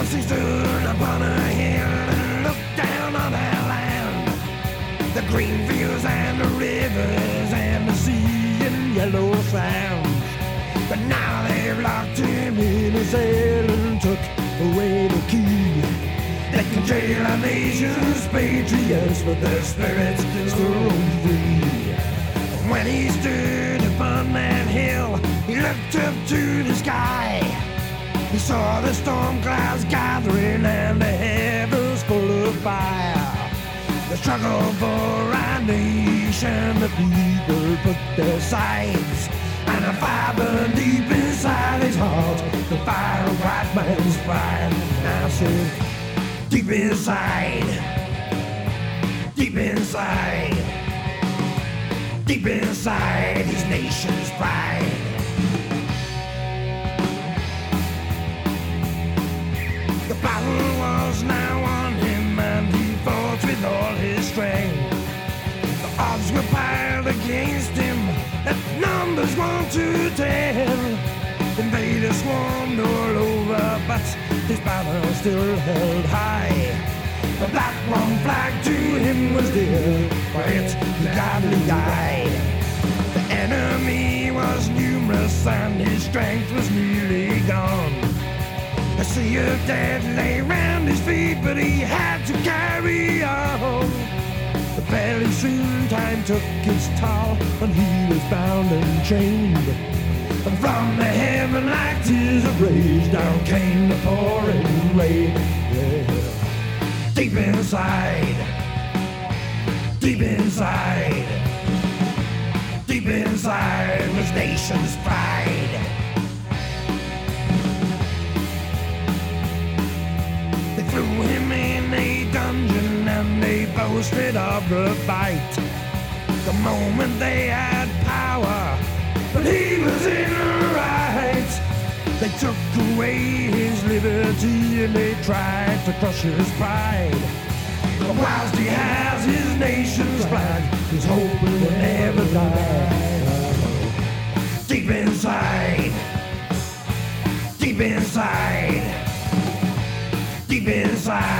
Once he stood upon a hill and looked down on our land, the green fields and the rivers and the sea and yellow sands. But now they've locked him in a cell and took away the key. They can jail our nation's patriots, but their spirits still free. When he stood upon that hill, he looked up to the sky. He saw the storm clouds gathering and the heavens full of fire. The struggle for our nation, the people put their sides. And a fire burned deep inside his heart, the fire of white man's pride. I said, deep inside, deep inside, deep inside his nation's pride. Were piled against him at numbers one to ten. And they Invaders swarmed all over, but his banner still held high. The black one flag to him was dear, for it he gladly died. The enemy was numerous, and his strength was nearly gone. A sea of dead lay round his feet, but he had to carry took its toll, and he was bound and chained. And from the heaven like tears of rage, down came the pouring rain. Yeah. Deep inside, deep inside, deep inside was nation's pride. They threw him in a dungeon and they boasted of the fight. Moment they had power, but he was in the right. They took away his liberty and they tried to crush his pride. But whilst he has his nation's flag, his hope will never die. Deep inside, deep inside. Deep inside.